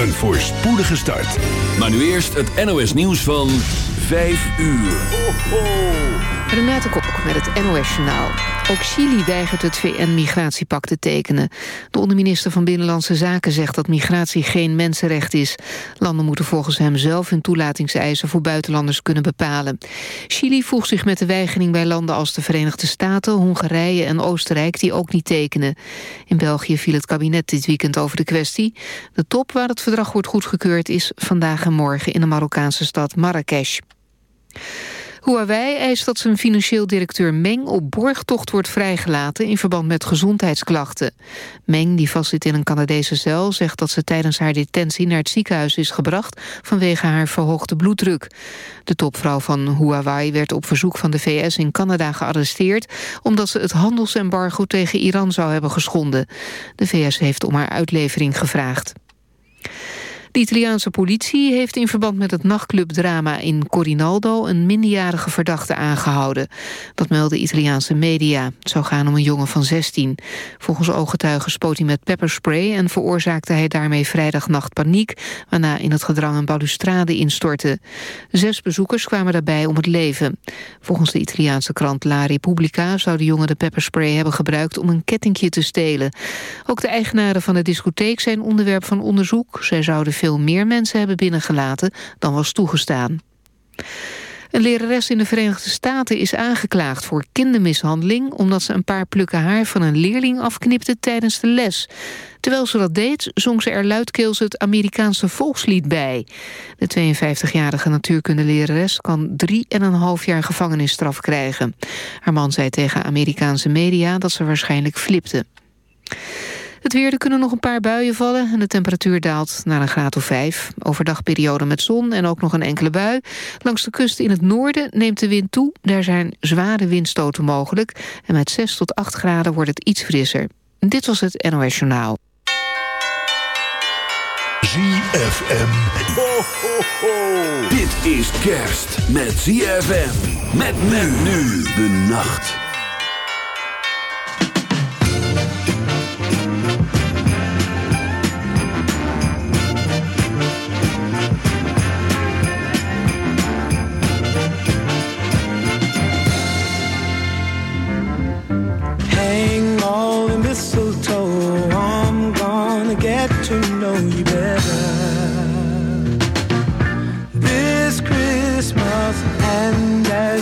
Een voorspoedige start. Maar nu eerst het NOS nieuws van 5 uur. Ho, ho. Renate Kok met het NOS Journaal. Ook Chili weigert het VN-migratiepact te tekenen. De onderminister van Binnenlandse Zaken zegt dat migratie geen mensenrecht is. Landen moeten volgens hem zelf hun toelatingseisen voor buitenlanders kunnen bepalen. Chili voegt zich met de weigering bij landen als de Verenigde Staten, Hongarije en Oostenrijk die ook niet tekenen. In België viel het kabinet dit weekend over de kwestie. De top waar het verdrag wordt goedgekeurd is vandaag en morgen in de Marokkaanse stad Marrakesh. Huawei eist dat zijn financieel directeur Meng op borgtocht wordt vrijgelaten in verband met gezondheidsklachten. Meng, die vastzit in een Canadese cel, zegt dat ze tijdens haar detentie naar het ziekenhuis is gebracht vanwege haar verhoogde bloeddruk. De topvrouw van Huawei werd op verzoek van de VS in Canada gearresteerd omdat ze het handelsembargo tegen Iran zou hebben geschonden. De VS heeft om haar uitlevering gevraagd. De Italiaanse politie heeft in verband met het nachtclubdrama in Corinaldo een minderjarige verdachte aangehouden. Dat melden Italiaanse media. Het zou gaan om een jongen van 16. Volgens ooggetuigen spoot hij met pepperspray en veroorzaakte hij daarmee vrijdagnacht paniek, waarna in het gedrang een balustrade instortte. Zes bezoekers kwamen daarbij om het leven. Volgens de Italiaanse krant La Repubblica zou de jongen de pepperspray hebben gebruikt om een kettingje te stelen. Ook de eigenaren van de discotheek zijn onderwerp van onderzoek. Zij zouden veel meer mensen hebben binnengelaten dan was toegestaan. Een lerares in de Verenigde Staten is aangeklaagd voor kindermishandeling... omdat ze een paar plukken haar van een leerling afknipte tijdens de les. Terwijl ze dat deed, zong ze er luidkeels het Amerikaanse volkslied bij. De 52-jarige natuurkundelerares kan drie en een half jaar gevangenisstraf krijgen. Haar man zei tegen Amerikaanse media dat ze waarschijnlijk flipte. Het weer, er kunnen nog een paar buien vallen... en de temperatuur daalt naar een graad of vijf. Overdag periode met zon en ook nog een enkele bui. Langs de kust in het noorden neemt de wind toe. Daar zijn zware windstoten mogelijk. En met 6 tot 8 graden wordt het iets frisser. Dit was het NOS Journaal. ZFM. Ho, ho, ho. Dit is kerst met ZFM. Met men nu de nacht.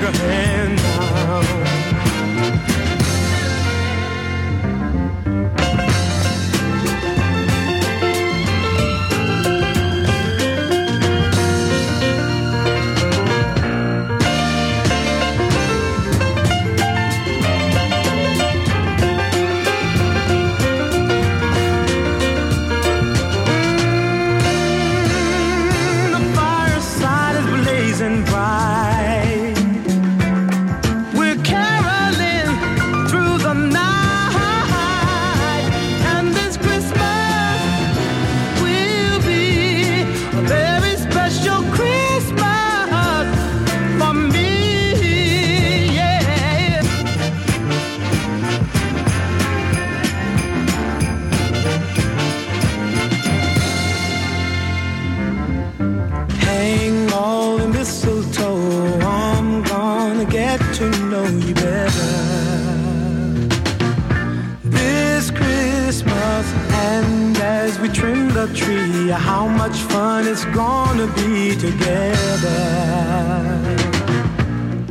bigger hand. It's gonna be together.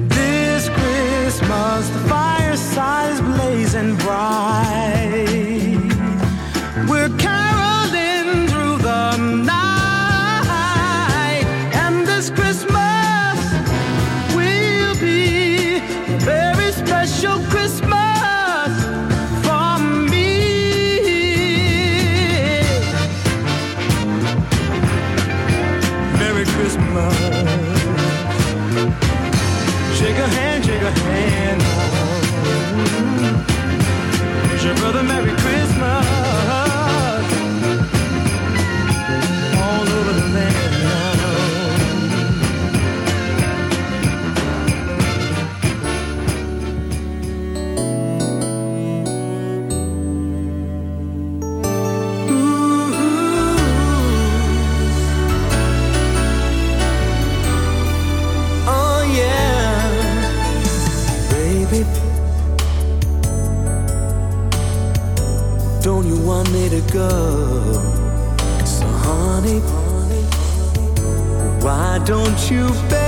This Christmas, the fireside is blazing bright. go. So, honey, why don't you beg?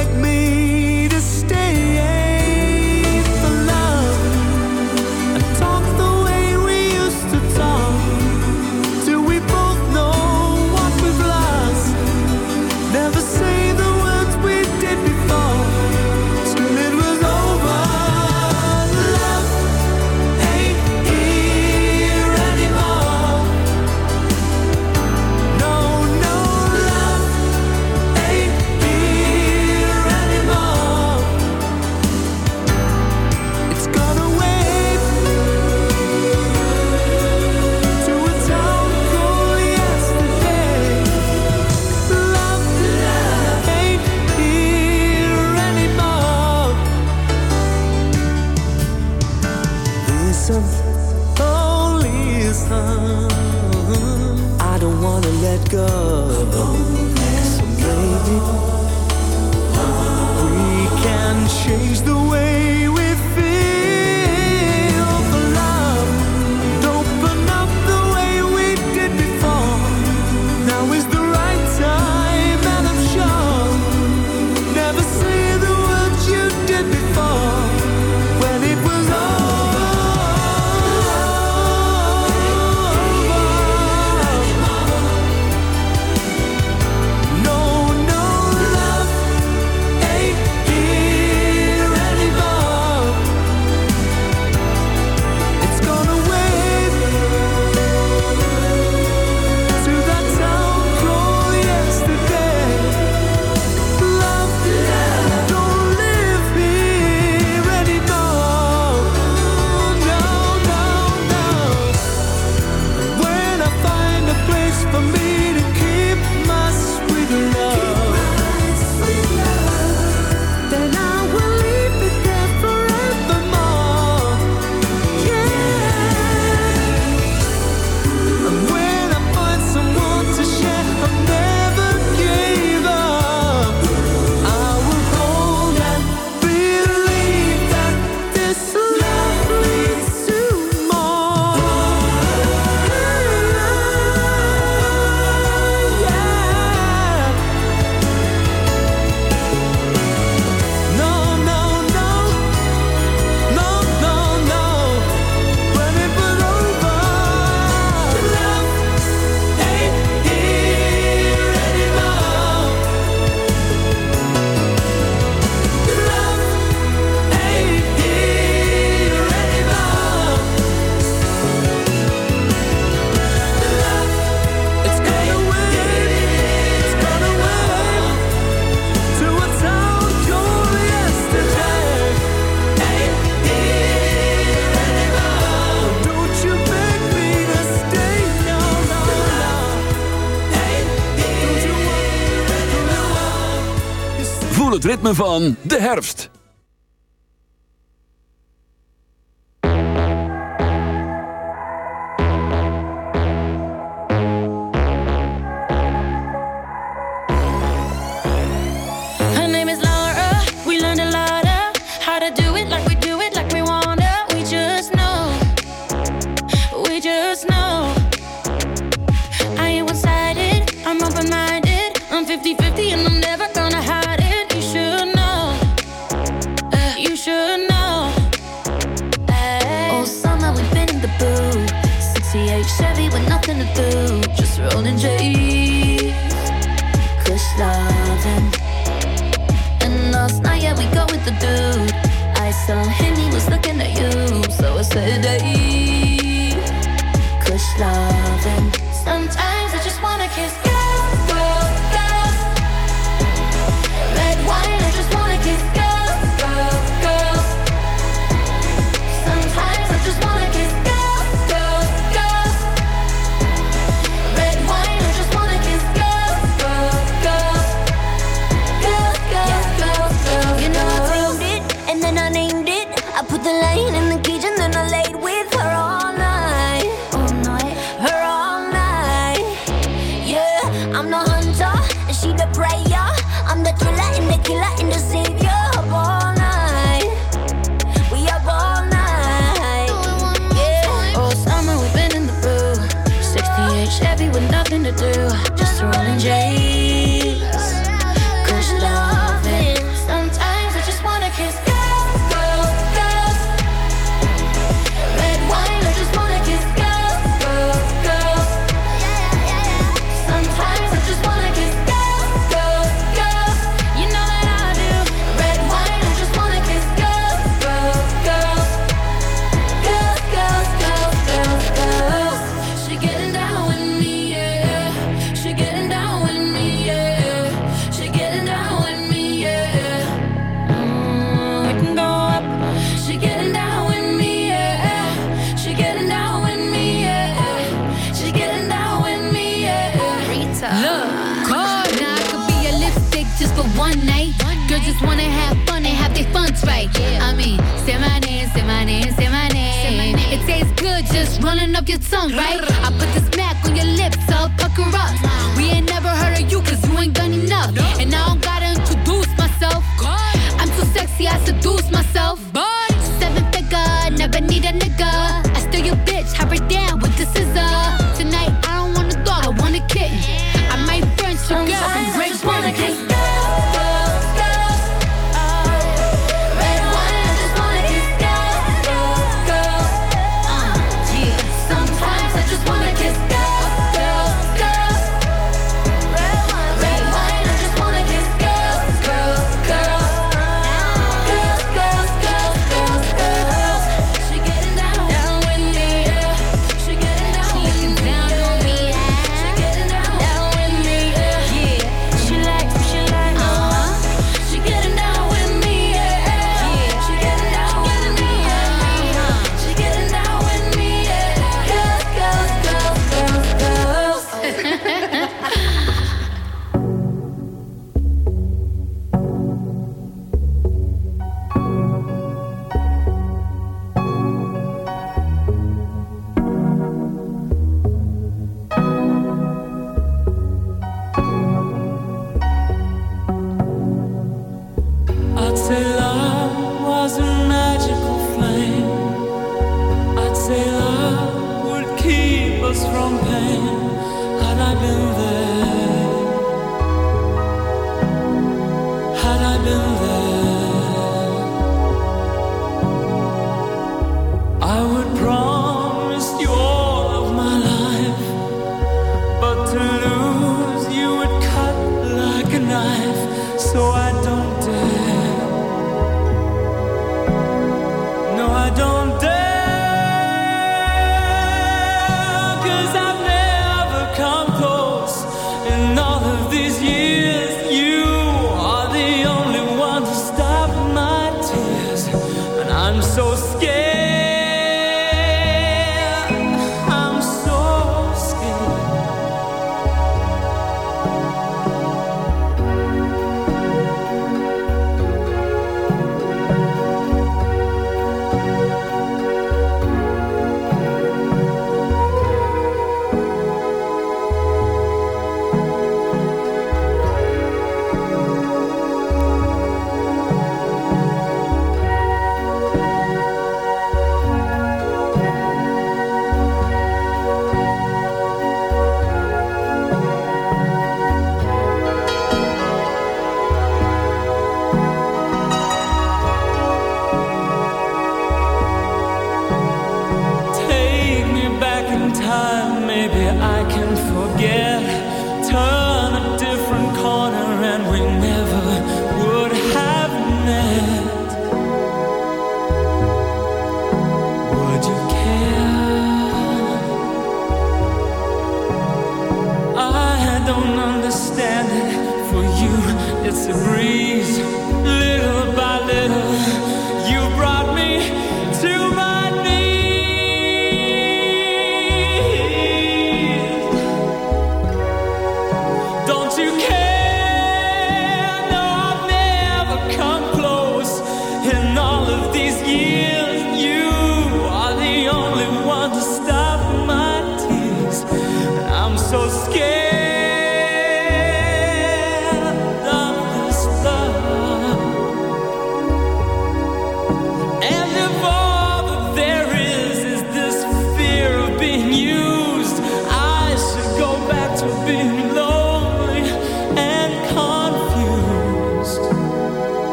go. So maybe we can change the van de herfst. Tongue, right?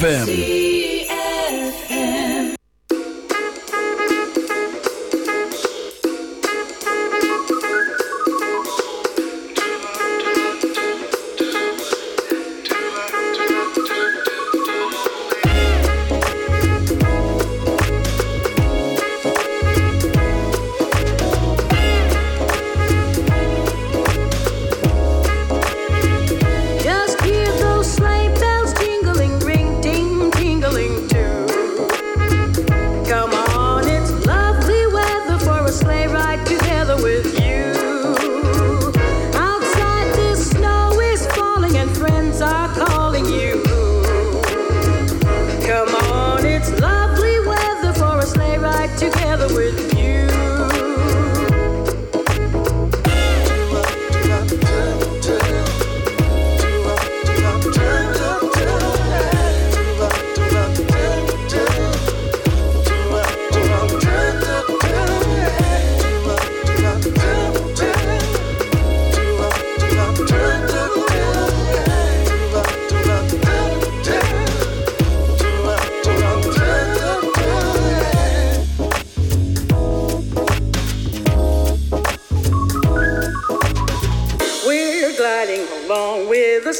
ZFM.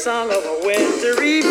Song of a wintry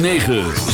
106.9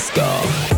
let's go.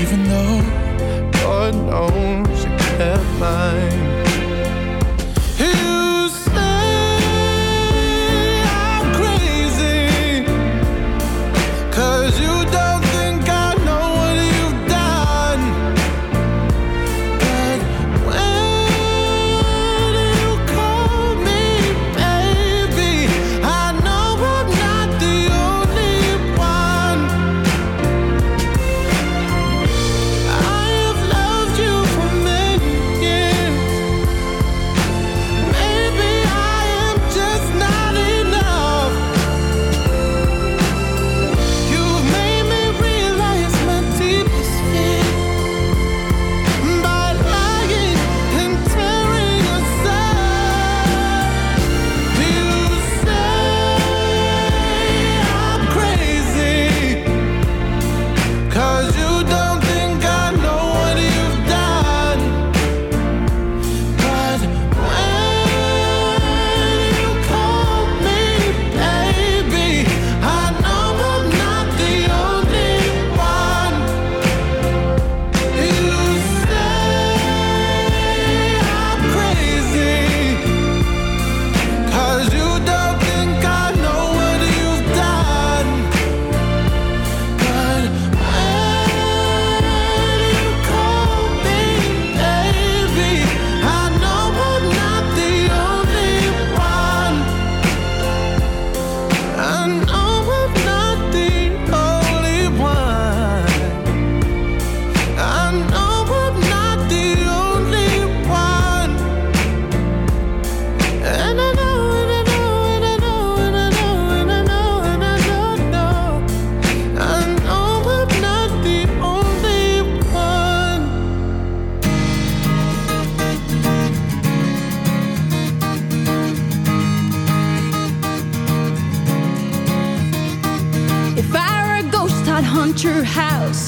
even though, God knows.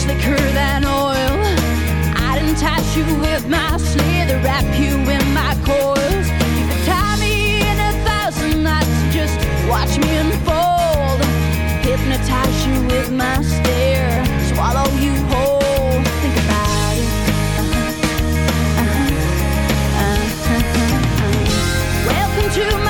slicker than oil. I'd entice you with my slither, wrap you in my coils. You could tie me in a thousand knots, just watch me unfold. Hypnotize you with my stare, swallow you whole. Think about it. Uh-huh. Uh-huh. Welcome to my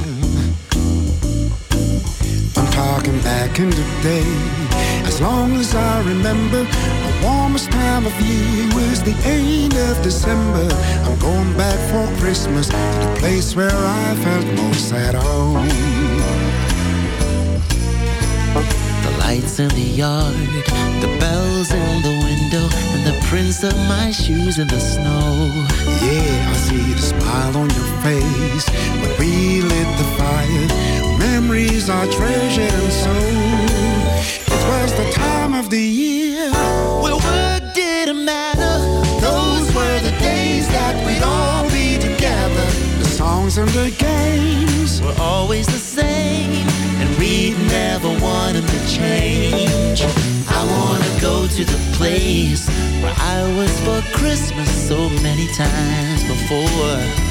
Talking back in the day. As long as I remember, the warmest time of year was the end of December. I'm going back for Christmas to the place where I felt most at home. The lights in the yard, the bells in the window, and the prints of my shoes in the snow. Yeah, I see the smile on your face when we lit the fire. Memories are treasured and so. It was the time of the year where work didn't matter. Those were the days that we'd all be together. The songs and the games were always the same, and we'd never wanted to change. I wanna go to the place where I was for Christmas so many times before.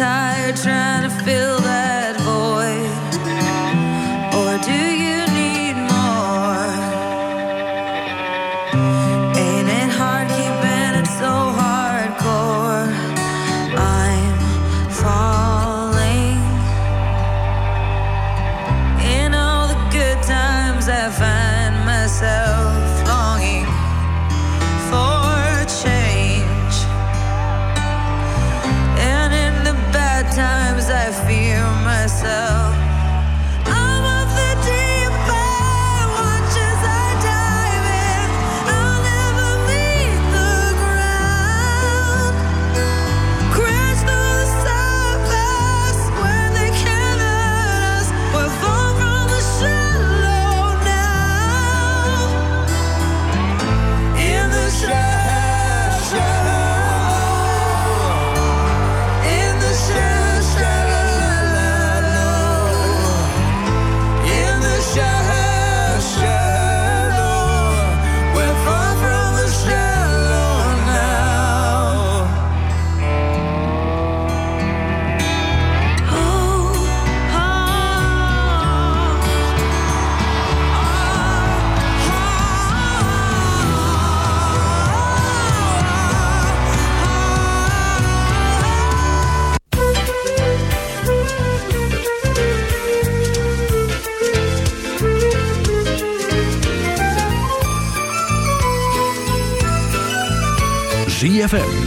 Aren't you